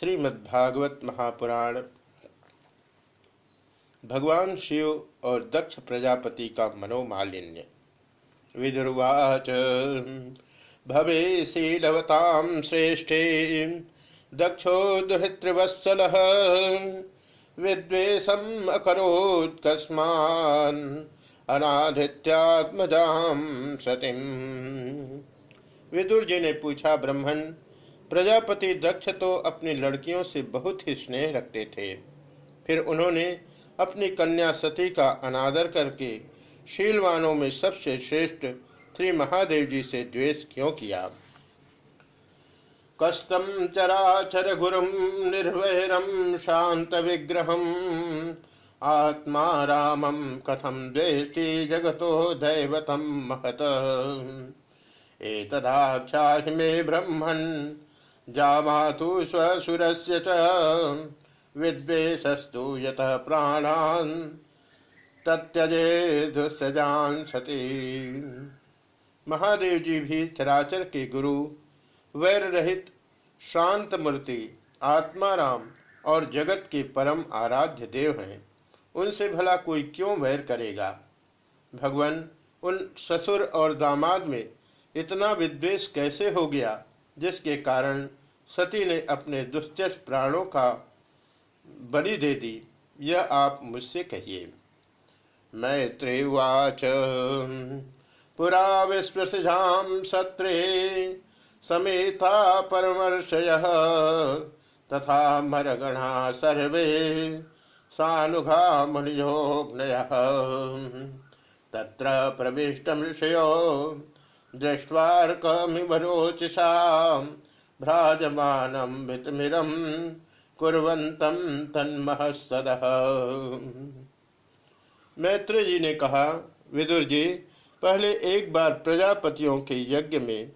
श्रीमद्भागवत महापुराण। भगवान शिव और दक्ष प्रजापति का मनोमालिन्य। विदुर्वाच, भवे शीलवतां श्रेष्ठे, दक्षो दुहितृवत्सल, विद्वेषम अकरोत्कस्मान् अनाधित्यात्मजाम सतीम। विदुर जी ने पूछा, ब्रह्मण प्रजापति दक्ष तो अपनी लड़कियों से बहुत ही स्नेह रखते थे। फिर उन्होंने अपनी कन्या सती का अनादर करके शीलवानों में सबसे श्रेष्ठ श्री महादेव जी से द्वेष क्यों किया? कस्तम चराचर गुरुम निर्वैरम शांत विग्रहम आत्मा रामम कथम द्वेष्टि जगतो दैवतम महत। एतदाख्याहि मे जामातु स्वसुरस्य च विद्वेषस्तु यतः प्राणान् तत्यजे दुस्सजान सती। महादेव जी भी चराचर के गुरु वैर रहित शांत मूर्ति आत्माराम और जगत के परम आराध्य देव हैं। उनसे भला कोई क्यों वैर करेगा? भगवान, उन ससुर और दामाद में इतना विद्वेष कैसे हो गया? जिसके कारण सती ने अपने दुश्चर प्राणों का बलि दे दी। यह आप मुझसे कहिए। मैत्रेवाच पुरा विस्पृशाम सत्रे समेता परमर्शय तथा मरगणा सर्वे सानुघा मुनियोग्नयः तत्र प्रविष्टमृषयो दृष्ट्वार्कमिव रोचिषा भ्राजमानं वितमिरं कुर्वन्तं तन्महसदः मैत्र जी ने कहा, विदुर जी, पहले एक बार प्रजापतियों के यज्ञ में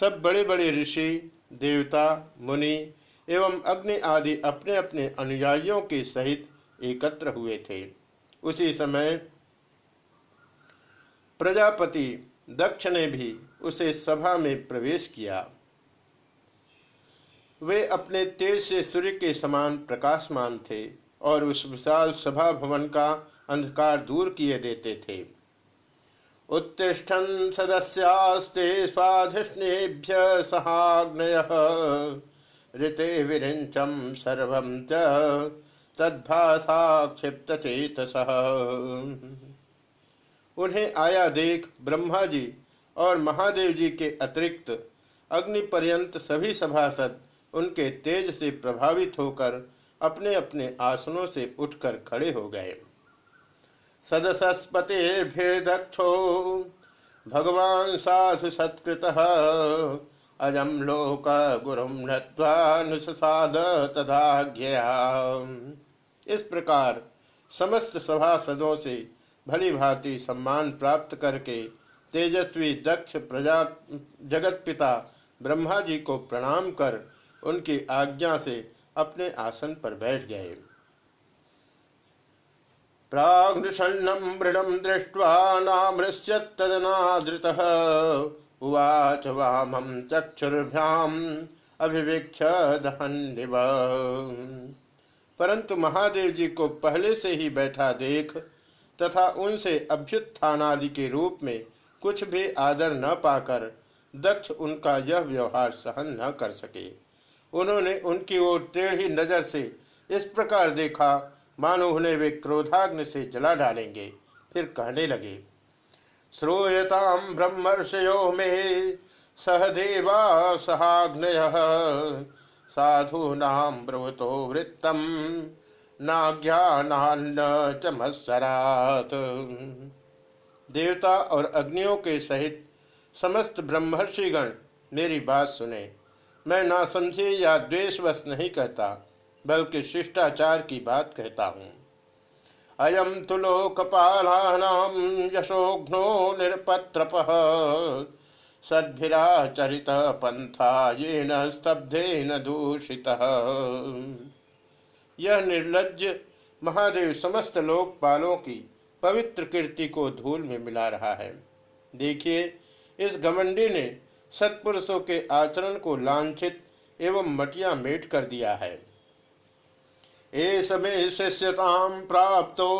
सब बड़े बड़े ऋषि, देवता, मुनि एवं अग्नि आदि अपने अपने अनुयायियों के सहित एकत्र हुए थे। उसी समय प्रजापति दक्ष ने भी उसे सभा में प्रवेश किया। वे अपने तेज से सूर्य के समान प्रकाशमान थे और उस विशाल सभा भवन का अंधकार दूर किए देते थे। उत्तिष्ठन सदस्यास्ते स्वाधिष्णेभ्य सहाग्नय, ऋते विरिंचम सर्वम च तद्भाषा क्षिप्त चेतस उन्हें आया देख ब्रह्मा जी और महादेव जी के अतिरिक्त अग्नि पर्यंत सभी सभासद उनके तेज से प्रभावित होकर अपने अपने आसनों से उठकर खड़े हो गए। सदसस्पतिर्भिर्दक्षो भगवान साधु सत्कृत अजम लोक गुरुम नत्वानुसाद तथा इस प्रकार समस्त सभासदों से भली भांति सम्मान प्राप्त करके तेजस्वी दक्ष प्रजा, जगत पिता ब्रह्मा जी को प्रणाम कर उनकी आज्ञा से अपने आसन पर बैठ गए। नामृश्यत्तदनादृतः उवाच चक्षुर्भ्याम् परंतु महादेव जी को पहले से ही बैठा देख तथा उनसे अभ्युत्थानादि के रूप में कुछ भी आदर न पाकर दक्ष उनका यह व्यवहार सहन न कर सके। उन्होंने उनकी ओर टेढ़ी नज़र से इस प्रकार देखा, मानो उन्हें वे क्रोधाग्नि से जला डालेंगे, फिर कहने लगे श्रूयताम ब्रह्मर्षयो में सहदेवा सहाग्नय साधूनाम ब्रवतो वृत्तम। नाज्ञानान्न चमत्सरात देवता और अग्नियों के सहित समस्त ब्रह्मर्षिगण मेरी बात सुने। मैं ना समझे या द्वेषवश नहीं कहता, बल्कि शिष्टाचार की बात कहता हूँ। अयम तो लोकपालानाम यशोघ्नो निरपत्रप सद्भिराचरित पंथा ये न स्तब्धे न दूषित। यह निर्लज महादेव समस्त लोकपालों की पवित्र कीर्ति को धूल में मिला रहा है। देखिए, इस घमंडी ने सत्पुरुषों के आचरण को लांछित एवं मटिया मेट कर दिया है। ए समय शिष्यताम प्राप्तो,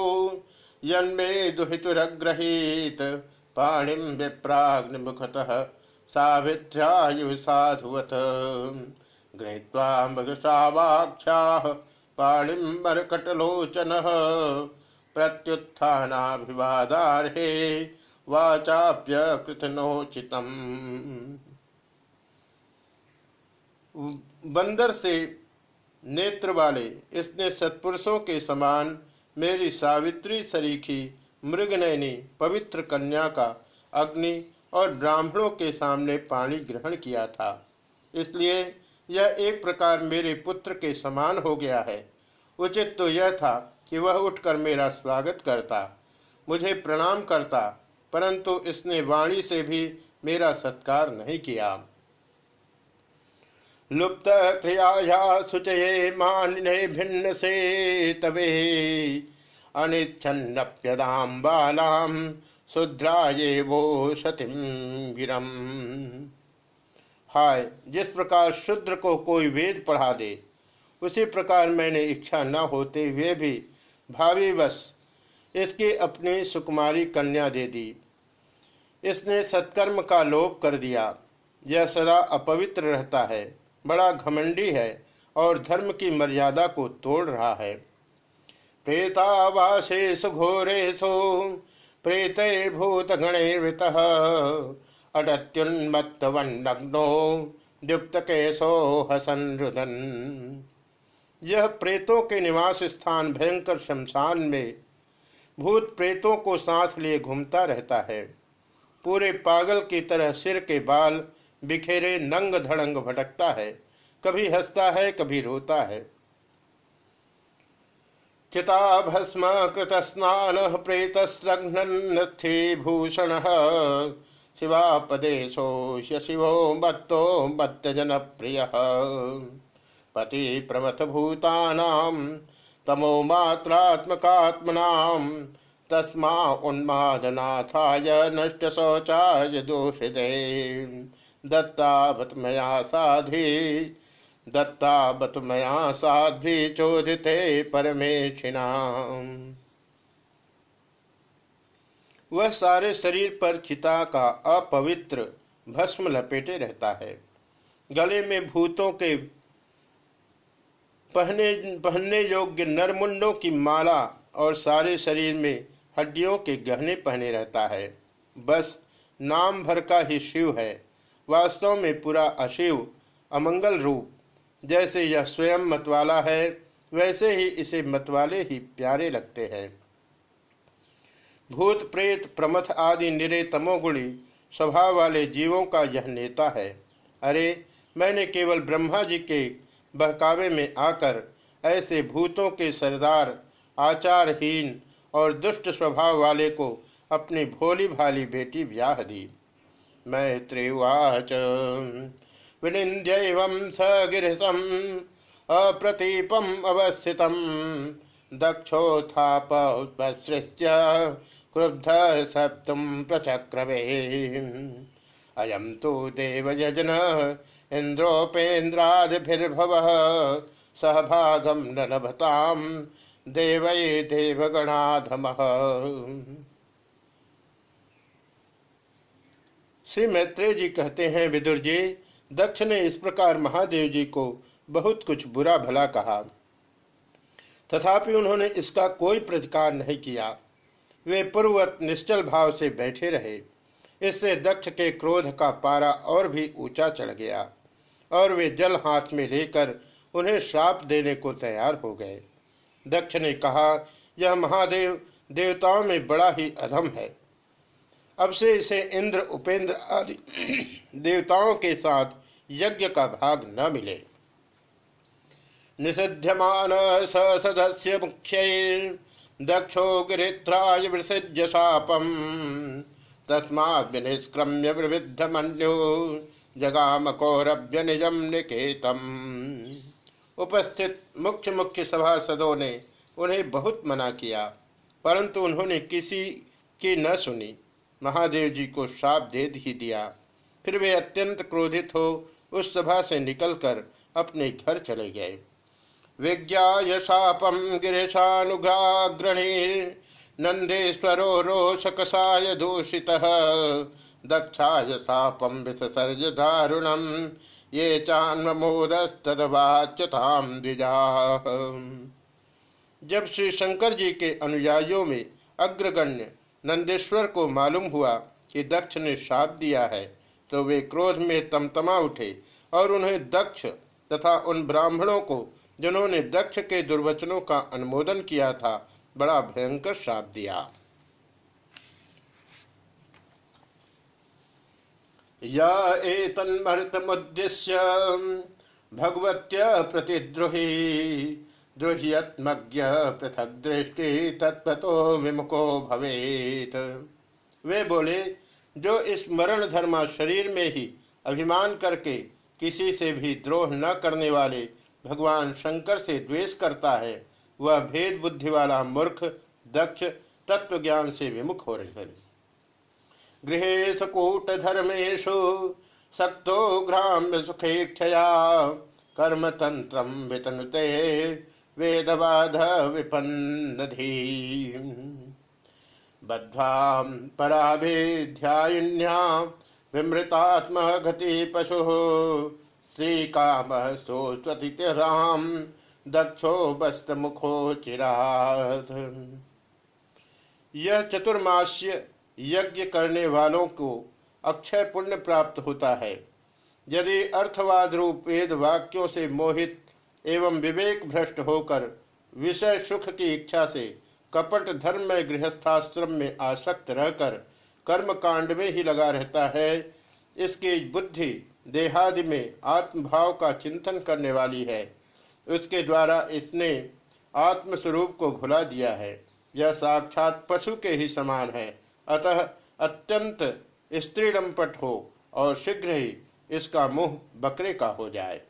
यन्मे दुहितुरग्रहीत पाणिम विप्राग्न मुखतः सावित्र्यायु साधुवत। गृहीत्वा मृगशावाख्याः पाणिं मर्कटलोचनः प्रत्युत्थानाभिवादार्हे वाचाप्यकृतनोचितम्। बंदर से नेत्र वाले इसने सत्पुरुषों के समान मेरी सावित्री सरीखी मृगनयनी पवित्र कन्या का अग्नि और ब्राह्मणों के सामने पानी ग्रहण किया था। इसलिए यह एक प्रकार मेरे पुत्र के समान हो गया है। उचित तो यह था कि वह उठकर मेरा स्वागत करता, मुझे प्रणाम करता, परंतु इसने वाणी से भी मेरा सत्कार नहीं किया। लुप्त क्रियाया सुचये मानिने भिन्न से तवे अनिच्छन्नप्यदाम बालाम शुद्रा ये वो सतिम गिरम। हाय, जिस प्रकार शुद्र को कोई वेद पढ़ा दे, उसी प्रकार मैंने इच्छा न होते हुए भी भावी बस इसकी अपनी सुकुमारी कन्या दे दी। इसने सत्कर्म का लोप कर दिया। यह सदा अपवित्र रहता है, बड़ा घमंडी है और धर्म की मर्यादा को तोड़ रहा है। प्रेतावासेषु घोरेशु प्रेतैर्भूतगणैर्वृत अडत्युन्मत्तवन्नग्नो द्युप्त केशो हसन रुदन यह प्रेतों के निवास स्थान भयंकर शमशान में भूत प्रेतों को साथ लिए घूमता रहता है। पूरे पागल की तरह सिर के बाल बिखेरे नंग धड़ंग भटकता है। कभी हंसता है, कभी रोता है। चिताभस्म कृत स्नान प्रेतस्रघ्नस्थि भूषण। शिवापदेशो शिवो मत्तो मत्त जनप्रिय पति प्रमथ भूतानाम तमो मात्रात्मकात्मनाम तस्मा उन्मादनाथाय नष्ट शौचाय दोषिदे दत्तावत मया साधि दत्तावत मया साध्वी चोदिते परमेशिना वह सारे शरीर पर चिता का अपवित्र भस्म लपेटे रहता है। गले में भूतों के पहने, पहनने योग्य नरमुंडों की माला और सारे शरीर में हड्डियों के गहने पहने रहता है। बस नाम भर का ही शिव है। वास्तव में पूरा अशिव, अमंगल रूप। जैसे यह स्वयं मतवाला है, वैसे ही इसे मतवाले ही प्यारे लगते हैं। भूत, प्रेत, प्रमथ आदि निरे तमोगुणी स्वभाव वाले जीवों का यह नेता है। अरे, मैंने केवल ब्रह्मा जी के बहकावे में आकर ऐसे भूतों के सरदार, आचारहीन और दुष्ट स्वभाव वाले को अपनी भोली भाली बेटी ब्याह दी। मैत्रेवाच विनिंद्यम स अप्रतीपम अवस्थित दक्षोत्थापसृत्य क्रुद्ध सप्तम प्रचक्रवे अयम तो देवयजन इंद्रोपेन्द्रादिर्भव सहभागम न लभताम देवै देवगणाधम। श्री मैत्रेय जी कहते हैं, विदुर जी दक्ष ने इस प्रकार महादेव जी को बहुत कुछ बुरा भला कहा। तथापि उन्होंने इसका कोई प्रतिकार नहीं किया। वे पूर्ववत निश्चल भाव से बैठे रहे। इससे दक्ष के क्रोध का पारा और भी ऊँचा चढ़ गया और वे जल हाथ में लेकर उन्हें श्राप देने को तैयार हो गए। दक्ष ने कहा, यह महादेव देवताओं में बड़ा ही अधम है। अब से इसे इंद्र, उपेंद्र आदि देवताओं के साथ यज्ञ का भाग न मिले। निषिध्यमान सदस्य मुख्य दक्षो गिरित्राय विसृज्य शापम। तस्मात् मन्यो जगाम कौरभ्य निजम निकेतम। उपस्थित मुख्य मुख्य सभासदों ने उन्हें बहुत मना किया, परंतु उन्होंने किसी की न सुनी। महादेव जी को श्राप दे ही दिया। फिर वे अत्यंत क्रोधित हो उस सभा से निकलकर अपने घर चले गए। विज्ञा शापम गिरीशानुग्राग्रणीर नंदेश्वरो रोषकसाय दूषित। दक्षाय शापम विसर्ज दारुणम ये चान्मोदस्तदवाच्यताम द्विजा। जब श्री शंकर जी के अनुयायियों में अग्रगण्य नंदेश्वर को मालूम हुआ कि दक्ष ने श्राप दिया है तो वे क्रोध में तमतमा उठे और उन्हें दक्ष तथा उन ब्राह्मणों को जिन्होंने दक्ष के दुर्वचनों का अनुमोदन किया था, बड़ा भयंकर श्राप दिया। एतन्मर्तमुद्दिश्य भगवत्य प्रतिद्रोही, द्रोह्यत्मज्ञ पृथक दृष्टि तत्पतो विमुखो भवेत। वे बोले, जो इस मरण धर्मा शरीर में ही अभिमान करके किसी से भी द्रोह न करने वाले भगवान शंकर से द्वेष करता है, वह भेद बुद्धि वाला मूर्ख, दक्ष तत्व ज्ञान से विमुख हो रहे गृहेश कूट धर्मेशु सक्तो ग्राम्य सुखेक्षया कर्म तंत्र वितनुते वेदवाध विपन्नधी। बद्ध्वा पराभिध्यायिन्या विमृतात्म गति पशु श्री काम सोस्वती राम। दक्षो बस्त मुखो चिराध यह चतुर्मास्य यज्ञ करने वालों को अक्षय पुण्य प्राप्त होता है। यदि अर्थवाद रूप वेद वाक्यों से मोहित एवं विवेक भ्रष्ट होकर विषय सुख की इच्छा से कपट धर्म में गृहस्थाश्रम में आसक्त रहकर कर्म कांड में ही लगा रहता है, इसकी बुद्धि देहादि में आत्मभाव का चिंतन करने वाली है। उसके द्वारा इसने आत्मस्वरूप को भुला दिया है। यह साक्षात पशु के ही समान है। अतः अत्यंत स्त्रीडम्पट हो और शीघ्र ही इसका मुँह बकरे का हो जाए।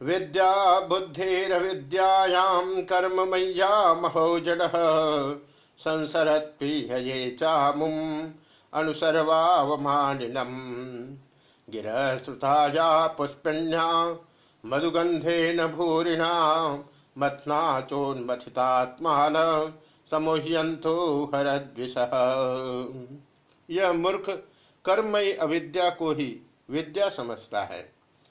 विद्या बुद्धिर विद्यायाम कर्म मैया महोजड संसरत ये चामुम। अनुसर्वावमानिनम। गिर श्रुताया पुष्पिण्या मधुगंधे न भूरिणा मथना चोन्मथितात्मा समोह्यंतो हरद्विष। यह मूर्ख कर्मय अविद्या को ही विद्या समझता है।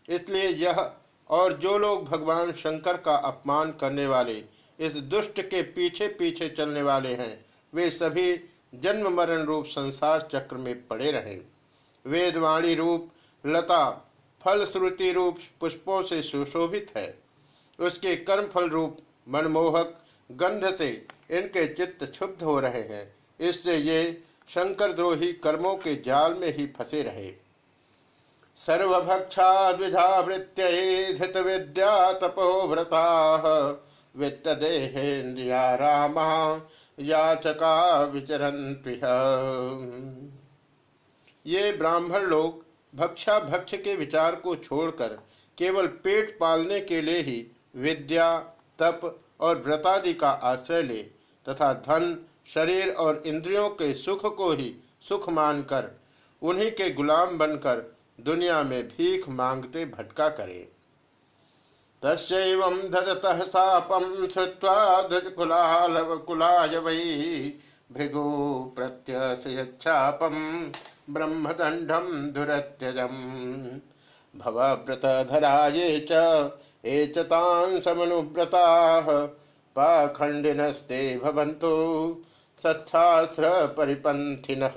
इसलिए यह और जो लोग भगवान शंकर का अपमान करने वाले, इस दुष्ट के पीछे पीछे चलने वाले हैं, वे सभी जन्म मरण रूप संसार चक्र में पड़े रहे। वेदवाणी रूप, लता फल श्रुति रूप पुष्पों से सुशोभित है। उसके कर्म फल रूप, मनमोहक गंध से इनके चित्त क्षुब्ध हो रहे हैं। इससे ये शंकर द्रोही कर्मों के जाल में ही फंसे रहे। सर्वभक्षा द्विधा वृत्त विद्या तपोव्रता वित्त देहेन्द्रिया रामा याचका विचरन ये ब्राह्मण लोग भक्षा भक्ष के विचार को छोड़कर केवल पेट पालने के लिए ही विद्या, तप और व्रतादि का आश्रय ले तथा धन, शरीर और इंद्रियों के सुख को ही सुख मानकर उन्हीं के गुलाम बनकर दुनिया में भीख मांगते भटका करे। तस्व ददतः सापम श्रुवा कुलाय वै भृगु प्रत्यक्षापम ब्रह्मदंडम दुरत्यजम। भवव्रतधरा ये च एचतान् समनुव्रताः पाखंडिनस्ते भवन्तु सत्शास्त्र परिपंथिनः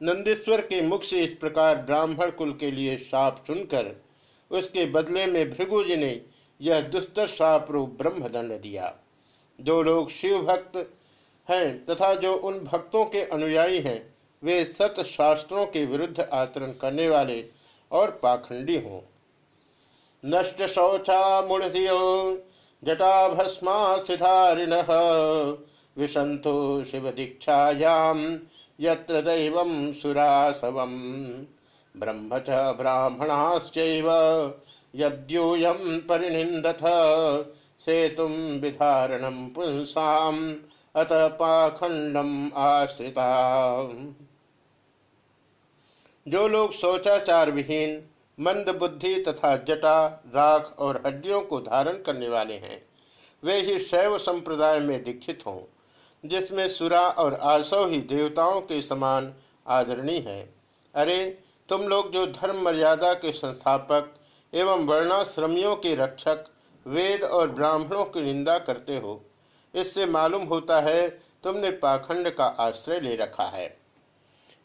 नंदीश्वर के मुख से इस प्रकार ब्राह्मण कुल के लिए शाप सुनकर उसके बदले में भृगु जी ने यह दुस्तर शाप रूप ब्रह्मदंड दिया। जो लोग शिव भक्त हैं तथा जो उन भक्तों के अनुयायी हैं, वे सत शास्त्रों के विरुद्ध आचरण करने वाले और पाखंडी हों। नष्ट शौचा मूढ़ियो जटा भस्मा सिधारिण विशंतो शिव दीक्षायाम यत्र दैवं सुरासवम। ब्रह्म च ब्राह्मणाश्चैव यद्यूयं परिनिन्दथ, सेतुं विधारणं पुंसाम्, अत पाखंडम आश्रिता जो लोग शौचाचार विहीन मंद बुद्धि तथा जटा, राख और हड्डियों को धारण करने वाले हैं, वे ही शैव संप्रदाय में दीक्षित हों, जिसमें सुरा और आसव ही देवताओं के समान आदरणीय है। अरे तुम लोग जो धर्म मर्यादा के संस्थापक एवं वर्णाश्रमियों के रक्षक, वेद और ब्राह्मणों की निंदा करते हो, इससे मालूम होता है तुमने पाखंड का आश्रय ले रखा है।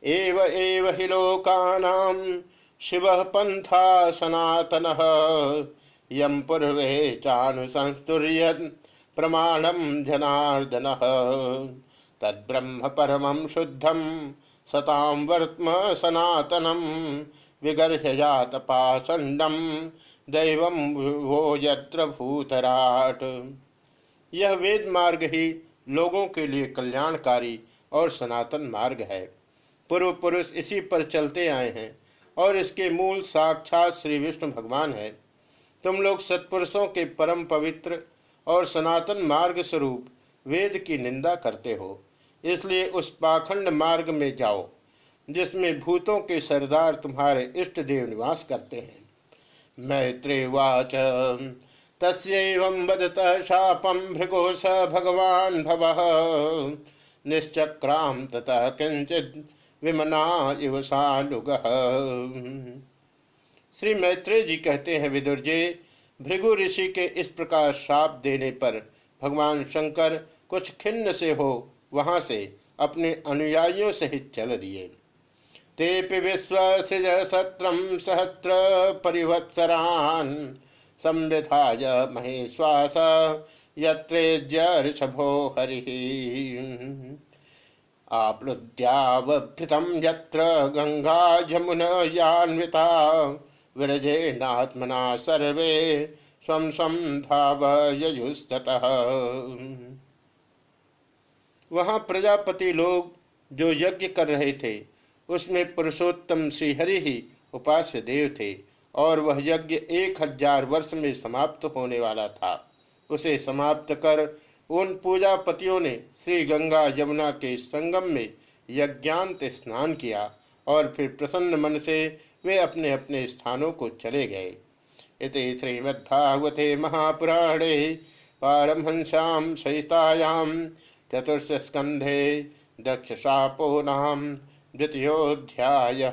एव एव हि शिव पंथा सनातन यम पूर्वे चानुसंस्तुर्य प्रमाणम जनार्दन, तद्ब्रह्म परमं शुद्धम सताम वर्त्म सनातनम विगर्हयात पाषंडम दैव वो यत्र भूतराट। यह वेद मार्ग ही लोगों के लिए कल्याणकारी और सनातन मार्ग है। पूर्व पुरुष इसी पर चलते आए हैं और इसके मूल साक्षात श्री विष्णु भगवान है। तुम लोग सत्पुरुषों के परम पवित्र और सनातन मार्ग स्वरूप वेद की निंदा करते हो। इसलिए उस पाखंड मार्ग में जाओ, जिसमें भूतों के सरदार तुम्हारे इष्ट देव निवास करते हैं। मैत्रेवाच तस्व वदत शापम भृगो स भगवान भव। निश्चक्राम ततः किंचित विमना इव सानुग। श्री मैत्रेय जी कहते हैं, विदुर जी, भृगु ऋषि के इस प्रकार श्राप देने पर भगवान शंकर कुछ खिन्न से हो वहाँ से अपने अनुयायियों सहित चल दिए। ते विश्व सृज सत्रम सहस्त्र परिवत्सरान संविधाय महेश्वास यत्रेज्यऋषभो हरि। आप्लुद्यावभृतं यत्र गंगा जमुन यान्विता विरजेनात्मना सर्वे स्वं स्वं धावयुस्ततः वहाँ प्रजापति लोग जो यज्ञ कर रहे थे, उसमें पुरुषोत्तम श्रीहरि ही उपास्य देव थे और वह यज्ञ एक हज़ार वर्ष में समाप्त होने वाला था। उसे समाप्त कर उन पूजापतियों ने श्री गंगा यमुना के संगम में यज्ञांत स्नान किया और फिर प्रसन्न मन से वे अपने अपने स्थानों को चले गए। इति श्रीमद्भागवते महापुराणे पारमहंस्याम सहितायाम चतुर्थ स्कंधे दक्ष शापो नाम द्वितीयोध्याय